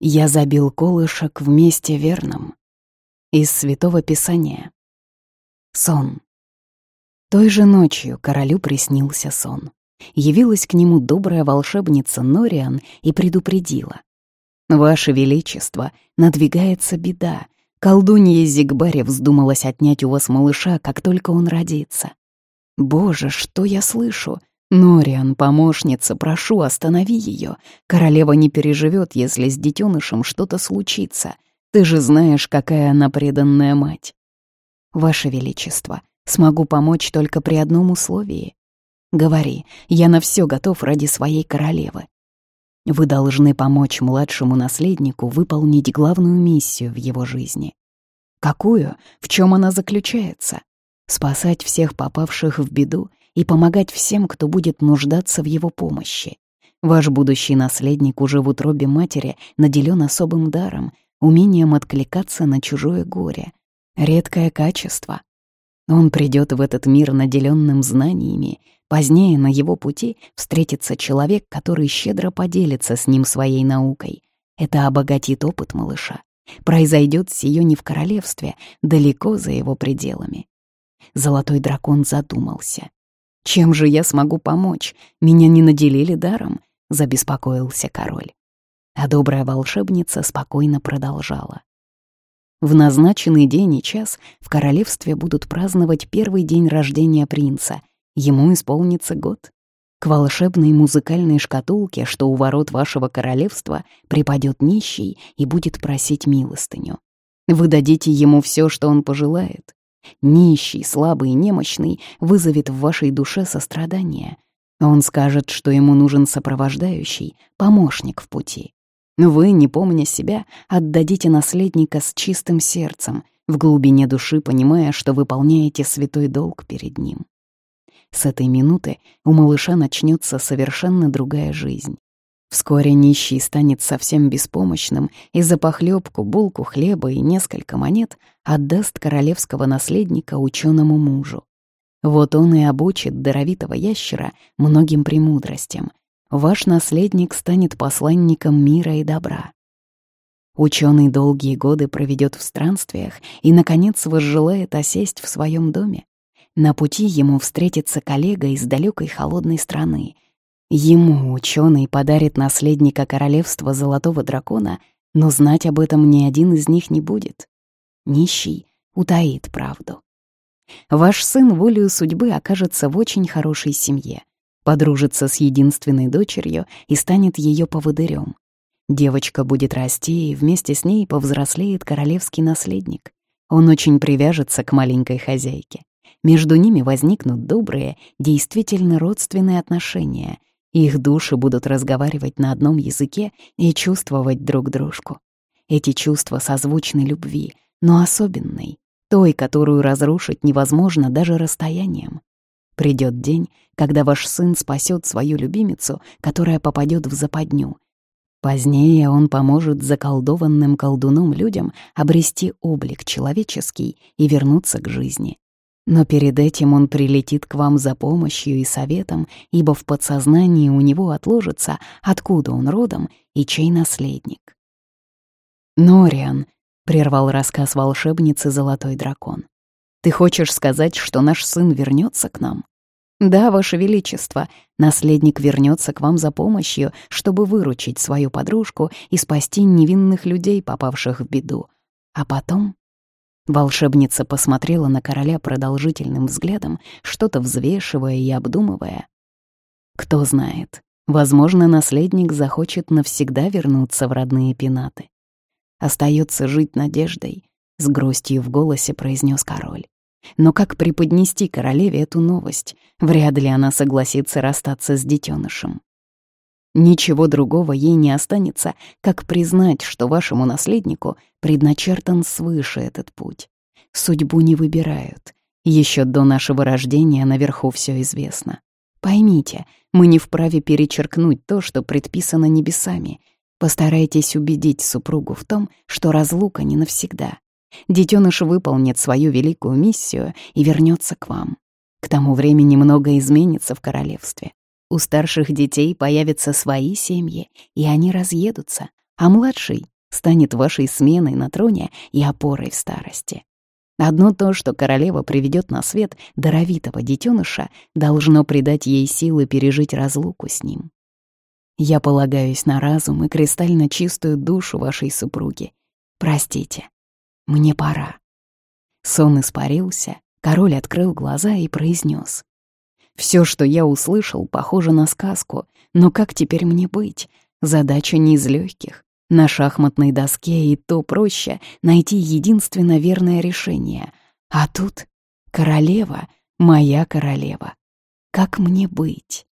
Я забил колышек в месте верном. Из Святого Писания. Сон. Той же ночью королю приснился сон. Явилась к нему добрая волшебница Нориан и предупредила. «Ваше Величество, надвигается беда. Колдунья Зигбаре вздумалась отнять у вас малыша, как только он родится. Боже, что я слышу? Нориан, помощница, прошу, останови ее. Королева не переживет, если с детенышем что-то случится. Ты же знаешь, какая она преданная мать. Ваше Величество, смогу помочь только при одном условии. Говори, я на все готов ради своей королевы. Вы должны помочь младшему наследнику выполнить главную миссию в его жизни. Какую? В чем она заключается? Спасать всех попавших в беду и помогать всем, кто будет нуждаться в его помощи. Ваш будущий наследник уже в утробе матери наделен особым даром, умением откликаться на чужое горе. Редкое качество. Он придет в этот мир наделенным знаниями, Позднее на его пути встретится человек, который щедро поделится с ним своей наукой. Это обогатит опыт малыша. Произойдет сие не в королевстве, далеко за его пределами. Золотой дракон задумался. «Чем же я смогу помочь? Меня не наделили даром?» — забеспокоился король. А добрая волшебница спокойно продолжала. В назначенный день и час в королевстве будут праздновать первый день рождения принца, Ему исполнится год. К волшебной музыкальной шкатулке, что у ворот вашего королевства, припадет нищий и будет просить милостыню. Вы дадите ему все, что он пожелает. Нищий, слабый немощный вызовет в вашей душе сострадание. Он скажет, что ему нужен сопровождающий, помощник в пути. Вы, не помня себя, отдадите наследника с чистым сердцем, в глубине души понимая, что выполняете святой долг перед ним. С этой минуты у малыша начнется совершенно другая жизнь. Вскоре нищий станет совсем беспомощным и за похлебку, булку хлеба и несколько монет отдаст королевского наследника ученому мужу. Вот он и обучит даровитого ящера многим премудростям. Ваш наследник станет посланником мира и добра. Ученый долгие годы проведет в странствиях и, наконец, возжелает осесть в своем доме. На пути ему встретится коллега из далекой холодной страны. Ему ученый подарит наследника королевства Золотого Дракона, но знать об этом ни один из них не будет. Нищий утаит правду. Ваш сын волею судьбы окажется в очень хорошей семье, подружится с единственной дочерью и станет ее поводырем. Девочка будет расти, и вместе с ней повзрослеет королевский наследник. Он очень привяжется к маленькой хозяйке. Между ними возникнут добрые, действительно родственные отношения. Их души будут разговаривать на одном языке и чувствовать друг дружку. Эти чувства созвучны любви, но особенной, той, которую разрушить невозможно даже расстоянием. Придет день, когда ваш сын спасет свою любимицу, которая попадет в западню. Позднее он поможет заколдованным колдуном людям обрести облик человеческий и вернуться к жизни. Но перед этим он прилетит к вам за помощью и советом, ибо в подсознании у него отложится, откуда он родом и чей наследник. «Нориан», — прервал рассказ волшебницы Золотой Дракон, «ты хочешь сказать, что наш сын вернется к нам?» «Да, Ваше Величество, наследник вернется к вам за помощью, чтобы выручить свою подружку и спасти невинных людей, попавших в беду. А потом Волшебница посмотрела на короля продолжительным взглядом, что-то взвешивая и обдумывая. Кто знает, возможно, наследник захочет навсегда вернуться в родные пенаты. Остается жить надеждой, с грустью в голосе произнес король. Но как преподнести королеве эту новость? Вряд ли она согласится расстаться с детенышем. Ничего другого ей не останется, как признать, что вашему наследнику предначертан свыше этот путь. Судьбу не выбирают. Еще до нашего рождения наверху все известно. Поймите, мы не вправе перечеркнуть то, что предписано небесами. Постарайтесь убедить супругу в том, что разлука не навсегда. Детеныш выполнит свою великую миссию и вернется к вам. К тому времени многое изменится в королевстве. У старших детей появятся свои семьи, и они разъедутся, а младший станет вашей сменой на троне и опорой в старости. Одно то, что королева приведет на свет даровитого детеныша, должно придать ей силы пережить разлуку с ним. Я полагаюсь на разум и кристально чистую душу вашей супруги. Простите, мне пора. Сон испарился, король открыл глаза и произнес: Все, что я услышал, похоже на сказку, но как теперь мне быть? Задача не из легких. На шахматной доске и то проще найти единственно верное решение. А тут королева, моя королева. Как мне быть?